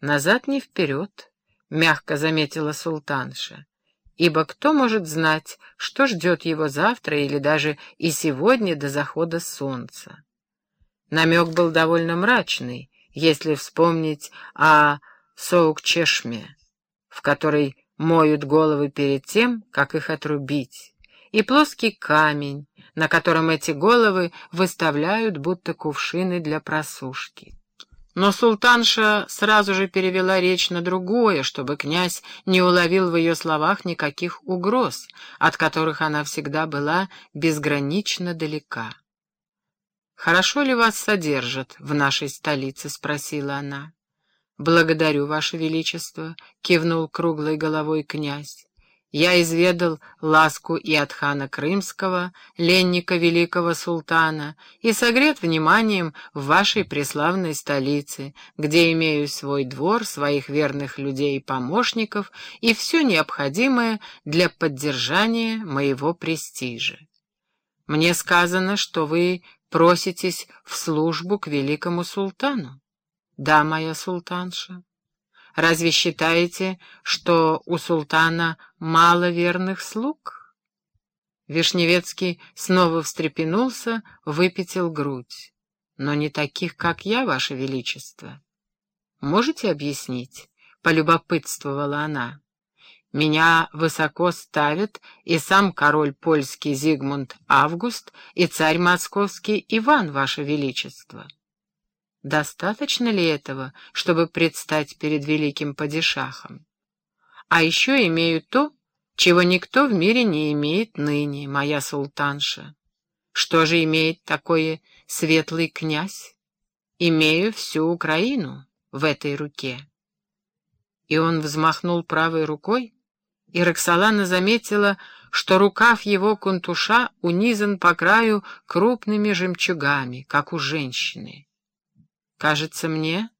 Назад не вперед, — мягко заметила султанша, ибо кто может знать, что ждет его завтра или даже и сегодня до захода солнца. Намек был довольно мрачный, если вспомнить о Соукчешме, в которой моют головы перед тем, как их отрубить, и плоский камень, на котором эти головы выставляют будто кувшины для просушки. Но султанша сразу же перевела речь на другое, чтобы князь не уловил в ее словах никаких угроз, от которых она всегда была безгранично далека. «Хорошо ли вас содержат в нашей столице?» — спросила она. «Благодарю, Ваше Величество», — кивнул круглой головой князь. «Я изведал ласку и от хана Крымского, ленника великого султана, и согрет вниманием в вашей преславной столице, где имею свой двор, своих верных людей и помощников и все необходимое для поддержания моего престижа. Мне сказано, что вы проситесь в службу к великому султану. Да, моя султанша. Разве считаете, что у султана мало верных слуг? Вишневецкий снова встрепенулся, выпятил грудь. Но не таких, как я, ваше величество. Можете объяснить? Полюбопытствовала она. Меня высоко ставят и сам король польский Зигмунд Август, и царь московский Иван, ваше величество. Достаточно ли этого, чтобы предстать перед великим падишахом? А еще имею то, чего никто в мире не имеет ныне, моя султанша. Что же имеет такое светлый князь? Имею всю Украину в этой руке. И он взмахнул правой рукой, и Роксолана заметила, что рукав его кунтуша унизан по краю крупными жемчугами, как у женщины. «Кажется мне,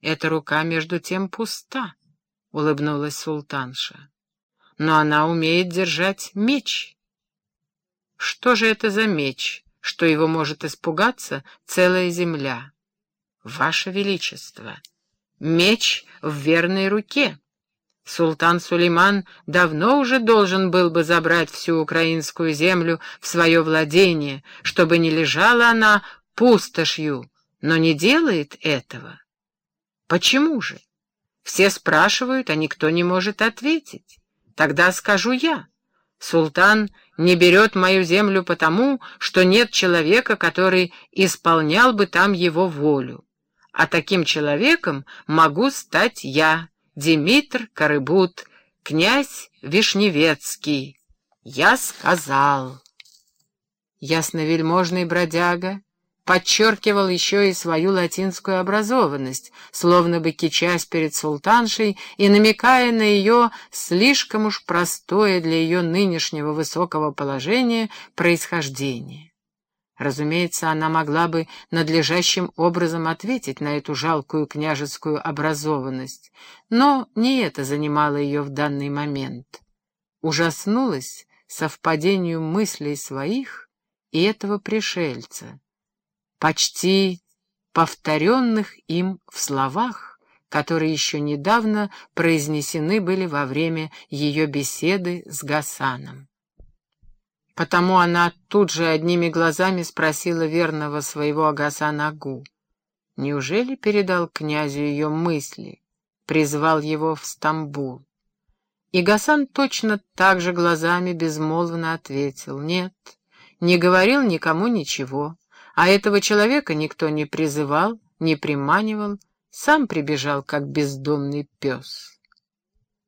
эта рука между тем пуста», — улыбнулась султанша. «Но она умеет держать меч». «Что же это за меч, что его может испугаться целая земля?» «Ваше Величество, меч в верной руке». Султан Сулейман давно уже должен был бы забрать всю украинскую землю в свое владение, чтобы не лежала она пустошью, но не делает этого. Почему же? Все спрашивают, а никто не может ответить. Тогда скажу я. Султан не берет мою землю потому, что нет человека, который исполнял бы там его волю. А таким человеком могу стать я, Димитр Карыбут, князь Вишневецкий. Я сказал. Ясновельможный бродяга подчеркивал еще и свою латинскую образованность, словно бы кичась перед султаншей и намекая на ее слишком уж простое для ее нынешнего высокого положения происхождение. Разумеется, она могла бы надлежащим образом ответить на эту жалкую княжескую образованность, но не это занимало ее в данный момент. Ужаснулась совпадению мыслей своих и этого пришельца, почти повторенных им в словах, которые еще недавно произнесены были во время ее беседы с Гасаном. Потому она тут же одними глазами спросила верного своего Агасанагу. Неужели передал князю ее мысли, призвал его в Стамбул? И Гасан точно так же глазами безмолвно ответил «Нет, не говорил никому ничего, а этого человека никто не призывал, не приманивал, сам прибежал, как бездомный пес».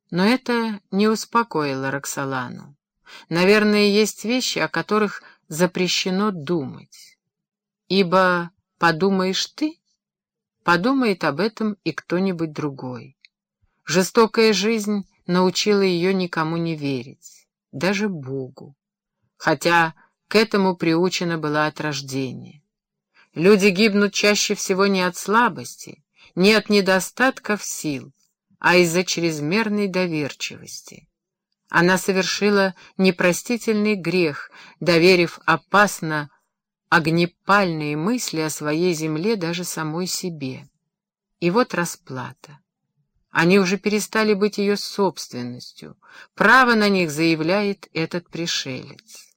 Но это не успокоило Роксолану. Наверное, есть вещи, о которых запрещено думать. Ибо подумаешь ты, подумает об этом и кто-нибудь другой. Жестокая жизнь научила ее никому не верить, даже Богу. Хотя к этому приучена была от рождения. Люди гибнут чаще всего не от слабости, не от недостатков сил, а из-за чрезмерной доверчивости. Она совершила непростительный грех, доверив опасно огнепальные мысли о своей земле даже самой себе. И вот расплата. Они уже перестали быть ее собственностью. Право на них заявляет этот пришелец.